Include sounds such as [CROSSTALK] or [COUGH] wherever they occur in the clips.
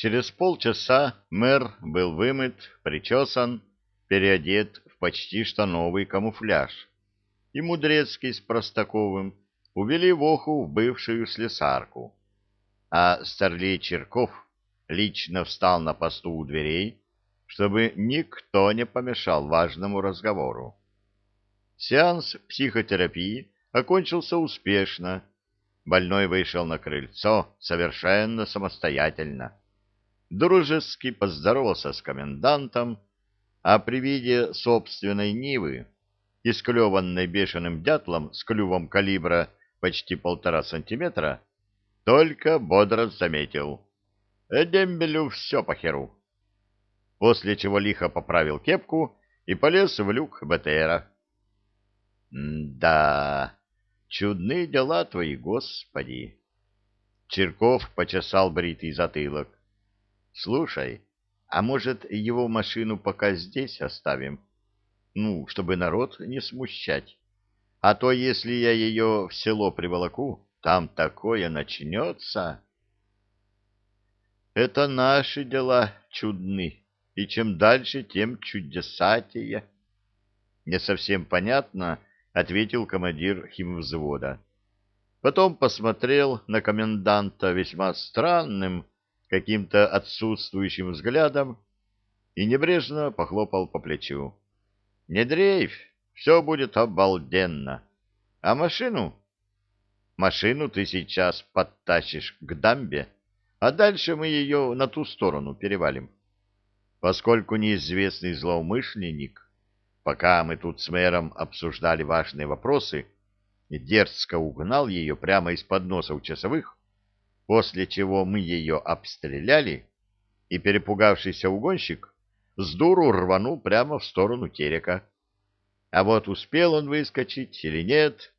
Через полчаса мэр был вымыт, причесан, переодет в почти что новый камуфляж. И Мудрецкий с Простаковым увели Воху в бывшую слесарку. А Старлей Черков лично встал на посту у дверей, чтобы никто не помешал важному разговору. Сеанс психотерапии окончился успешно. Больной вышел на крыльцо совершенно самостоятельно. Дружески поздоровался с комендантом, а при виде собственной Нивы, исклеванной бешеным дятлом с клювом калибра почти полтора сантиметра, только бодро заметил. Дембелю все по херу. После чего лихо поправил кепку и полез в люк БТРа. «Да, чудные дела твои, Господи!» Черков почесал бритый затылок. «Слушай, а может, его машину пока здесь оставим? Ну, чтобы народ не смущать. А то, если я ее в село приволоку, там такое начнется...» «Это наши дела чудны, и чем дальше, тем чудесатее». Не совсем понятно, — ответил командир химвзвода. Потом посмотрел на коменданта весьма странным, каким-то отсутствующим взглядом и небрежно похлопал по плечу. — Не дрейфь, все будет обалденно. А машину? Машину ты сейчас подтащишь к дамбе, а дальше мы ее на ту сторону перевалим. Поскольку неизвестный злоумышленник Пока мы тут с мэром обсуждали важные вопросы, дерзко угнал ее прямо из-под носа у часовых, после чего мы ее обстреляли, и перепугавшийся угонщик с дуру рванул прямо в сторону терека. А вот успел он выскочить или нет,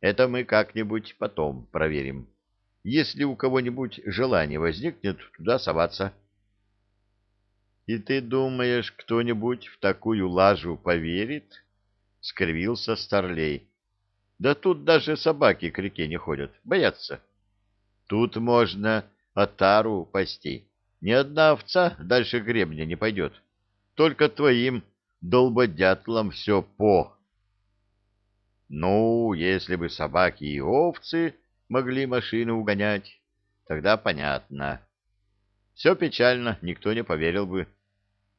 это мы как-нибудь потом проверим, если у кого-нибудь желание возникнет туда соваться. И ты думаешь, кто-нибудь в такую лажу поверит? — скривился Старлей. — Да тут даже собаки к реке не ходят, боятся. Тут можно отару пасти. Ни одна овца дальше гребня не пойдет. Только твоим долбодятлам все по. Ну, если бы собаки и овцы могли машину угонять, тогда понятно. Все печально, никто не поверил бы.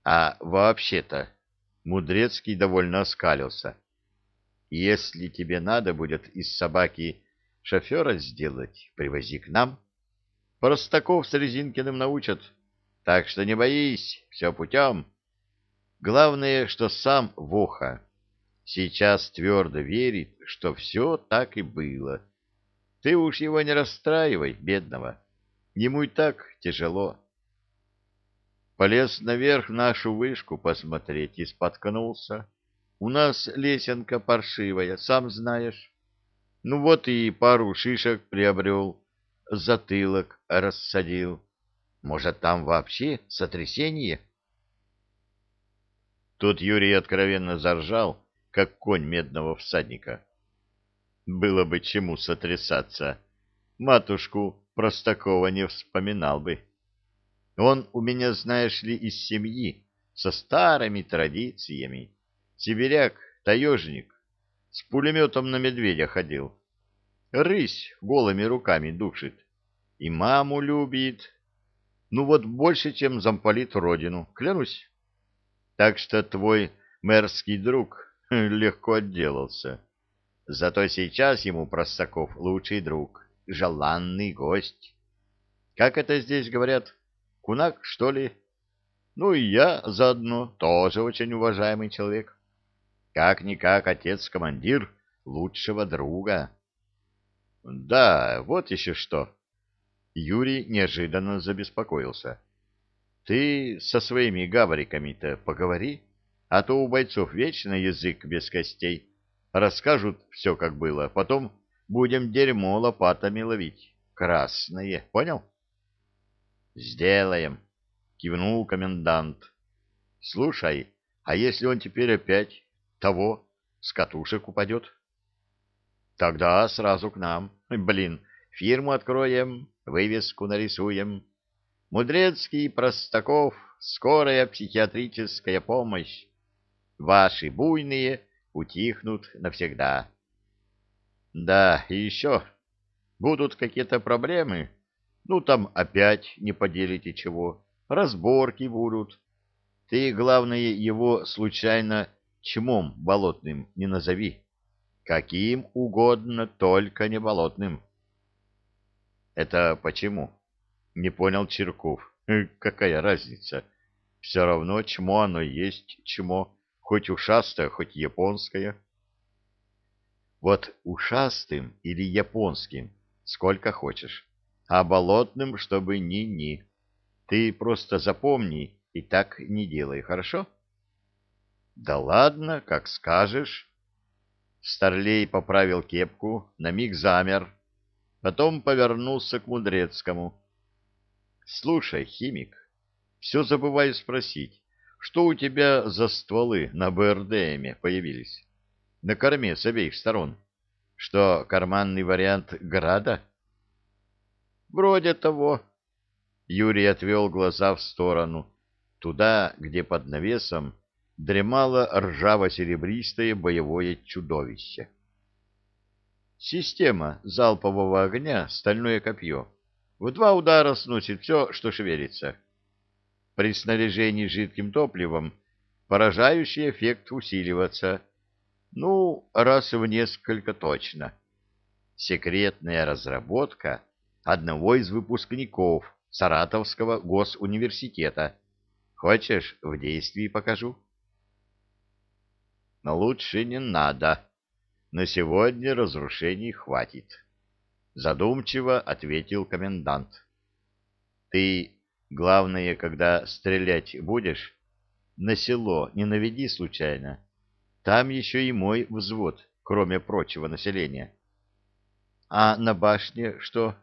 А вообще-то, Мудрецкий довольно оскалился. Если тебе надо будет из собаки шофера сделать, привози к нам. Простаков с Резинкиным научат. Так что не боись, все путем. Главное, что сам Воха сейчас твердо верит, что все так и было. Ты уж его не расстраивай, бедного. Ему и так тяжело. Полез наверх нашу вышку посмотреть и споткнулся. У нас лесенка паршивая, сам знаешь. Ну вот и пару шишек приобрел, затылок рассадил. Может, там вообще сотрясение? Тут Юрий откровенно заржал, как конь медного всадника. Было бы чему сотрясаться. Матушку Простакова не вспоминал бы. Он у меня, знаешь ли, из семьи, со старыми традициями. Сибиряк, таежник, с пулеметом на медведя ходил. Рысь голыми руками душит. И маму любит. Ну вот больше, чем замполит родину, клянусь. Так что твой мэрский друг [LAUGHS] легко отделался. Зато сейчас ему Простаков лучший друг, желанный гость. Как это здесь говорят? Кунак, что ли? Ну и я заодно, тоже очень уважаемый человек. Как-никак отец-командир лучшего друга. Да, вот еще что. Юрий неожиданно забеспокоился. Ты со своими гавриками-то поговори, а то у бойцов вечно язык без костей. Расскажут все, как было, потом будем дерьмо лопатами ловить. Красное, понял? — Сделаем, кивнул комендант. Слушай, а если он теперь опять того с катушек упадет? Тогда сразу к нам. Блин, фирму откроем, вывеску нарисуем. Мудрецкий Простаков, скорая психиатрическая помощь. Ваши буйные утихнут навсегда. Да, и еще. Будут какие-то проблемы. Ну, там опять не поделите чего. Разборки будут. Ты, главное, его случайно чмом болотным не назови. Каким угодно, только не болотным. Это почему? Не понял Черков. «Э, какая разница? Все равно чмо оно есть чмо, хоть ушастое, хоть японское. Вот ушастым или японским сколько хочешь, а болотным, чтобы ни-ни. Ты просто запомни и так не делай, хорошо? Да ладно, как скажешь. Старлей поправил кепку, на миг замер, потом повернулся к Мудрецкому. — Слушай, химик, все забываю спросить, что у тебя за стволы на БРДМе появились? На корме с обеих сторон. Что, карманный вариант града? — Вроде того. Юрий отвел глаза в сторону, туда, где под навесом дремало ржаво-серебристое боевое чудовище. Система залпового огня «Стальное копье» в два удара сносит все, что шевелится. При снаряжении жидким топливом поражающий эффект усиливаться. Ну, раз в несколько точно. Секретная разработка одного из выпускников Саратовского госуниверситета. Хочешь, в действии покажу? Но лучше не надо. На сегодня разрушений хватит. Задумчиво ответил комендант. Ты, главное, когда стрелять будешь, на село не наведи случайно. Там еще и мой взвод, кроме прочего населения. А на башне что?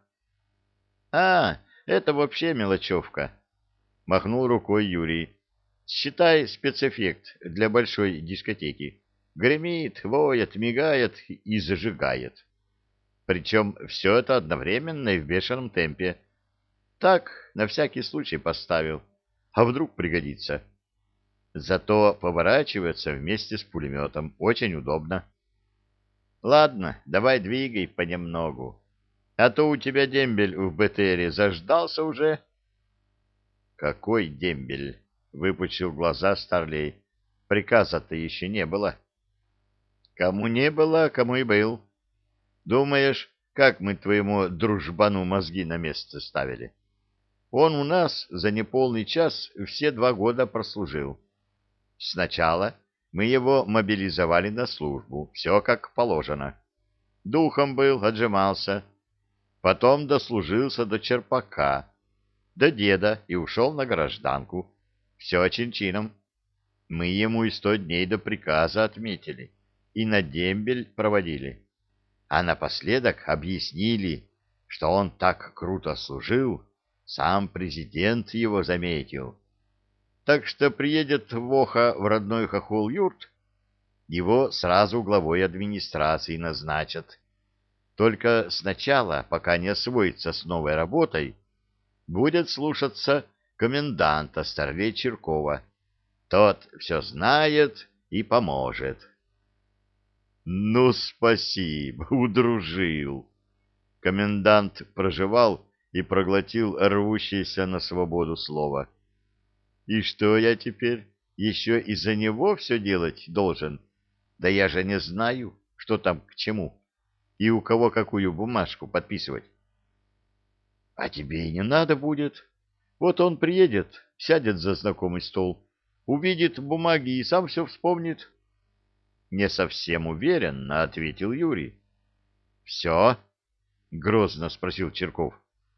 А, это вообще мелочевка. Махнул рукой Юрий. Считай спецэффект для большой дискотеки. Гремит, воет, мигает и зажигает. Причем все это одновременно и в бешеном темпе. Так, на всякий случай поставил. А вдруг пригодится. Зато поворачивается вместе с пулеметом. Очень удобно. Ладно, давай двигай понемногу. А то у тебя дембель в БТРе заждался уже. Какой дембель? Выпучил глаза Старлей. Приказа-то еще не было. Кому не было, кому и был. Думаешь, как мы твоему дружбану мозги на место ставили? Он у нас за неполный час все два года прослужил. Сначала мы его мобилизовали на службу, все как положено. Духом был, отжимался. Потом дослужился до черпака, до деда и ушел на гражданку. Все чин-чином. Мы ему и сто дней до приказа отметили, и на дембель проводили. А напоследок объяснили, что он так круто служил, сам президент его заметил. Так что приедет Воха в родной Хохол-Юрт, его сразу главой администрации назначат. Только сначала, пока не освоится с новой работой, будет слушаться коменданта Старлей Черкова. Тот все знает и поможет. Ну, спасибо, [LAUGHS] удружил. Комендант проживал и проглотил рвущееся на свободу слово. И что я теперь еще из-за него все делать должен? Да я же не знаю, что там к чему и у кого какую бумажку подписывать. А тебе и не надо будет, вот он приедет, сядет за знакомый стол, увидит бумаги и сам все вспомнит. — Не совсем уверен, — ответил Юрий. — Все? — грозно спросил Черков.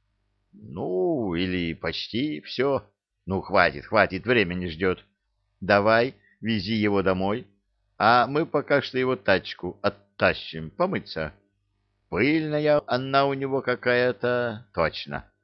— Ну, или почти все. Ну, хватит, хватит, время не ждет. Давай, вези его домой, а мы пока что его тачку оттащим помыться. Пыльная она у него какая-то, точно. —